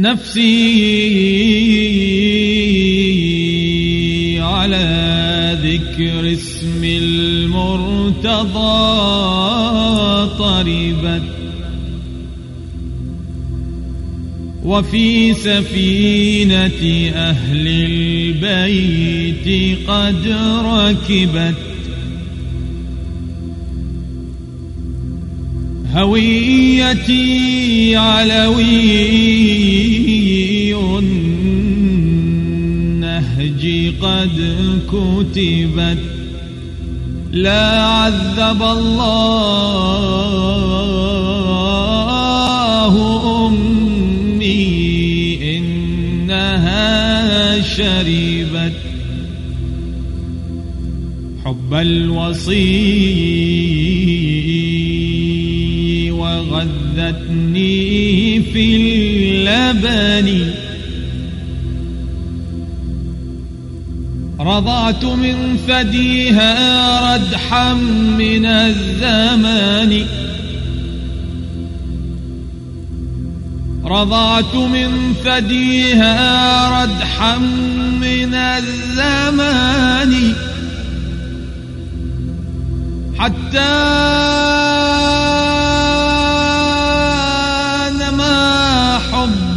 نفسي على ذكر اسم المرتضى طربت وفي سفينة أهل البيت قد ركبت هويتي علوي النهج قد كتبت. لا عذب الله أمي إنها شربت. حب الوصي غذتني في اللبن. رضعت من ثديها ردحا من الزمان. رضعت من ثديها ردحا من الزمان. حتى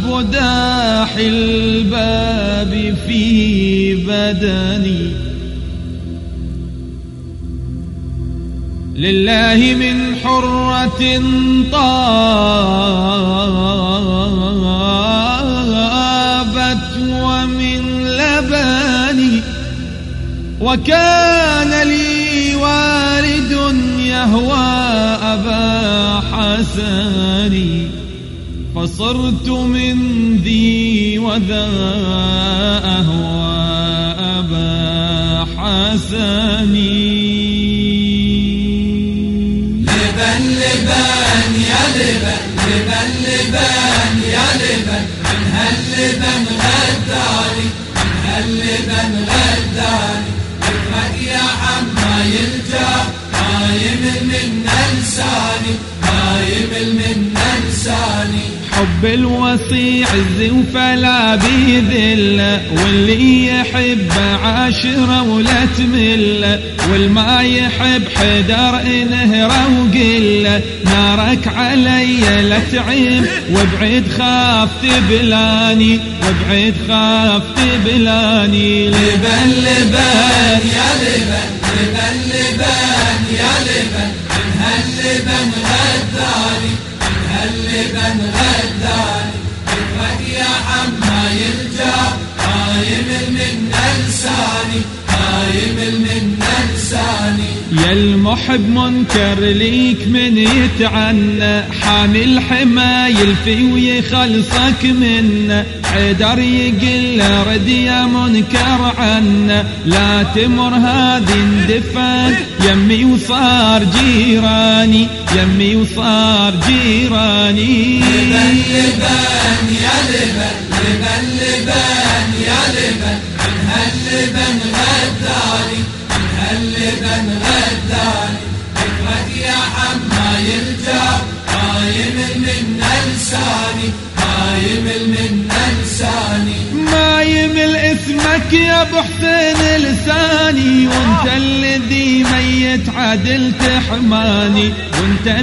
وداح الباب في بدني. لله من حرة طابت ومن لباني. وكان لي والد يهوى أبا حسني. فصرت من ذي وذا أهوى أبا حسني. لبن لبن يا لبن لبن لبن يا لبن من هاللبن غداني من هاللبن غداني افرق يا عم ما حب الوصي عز وفلا بيذل واللي يحب عاشره ولا تمل والما يحب حدر انهره وقله نارك علي لا تعيم وابعد خاف تبلاني وابعد خاف تبلاني لبن لبن يا لبن لبن لبن يا لبن من هاللبن غداني. من هاللبن غداني يا المحب منكر ليك من يتعنى حامل حمايل في ويخلصك منا حيدر يقل رد يا منكر عنا لا تمر هذه اندفن يمي وصار جيراني يمي وصار جيراني. لبن لبن يا لبن لبن لبن يا لبن من هاللبن لساني ما يمل من لساني ما يمل اسمك يا أبو حسين لساني وانت الذي ميت عدل تحماني وانت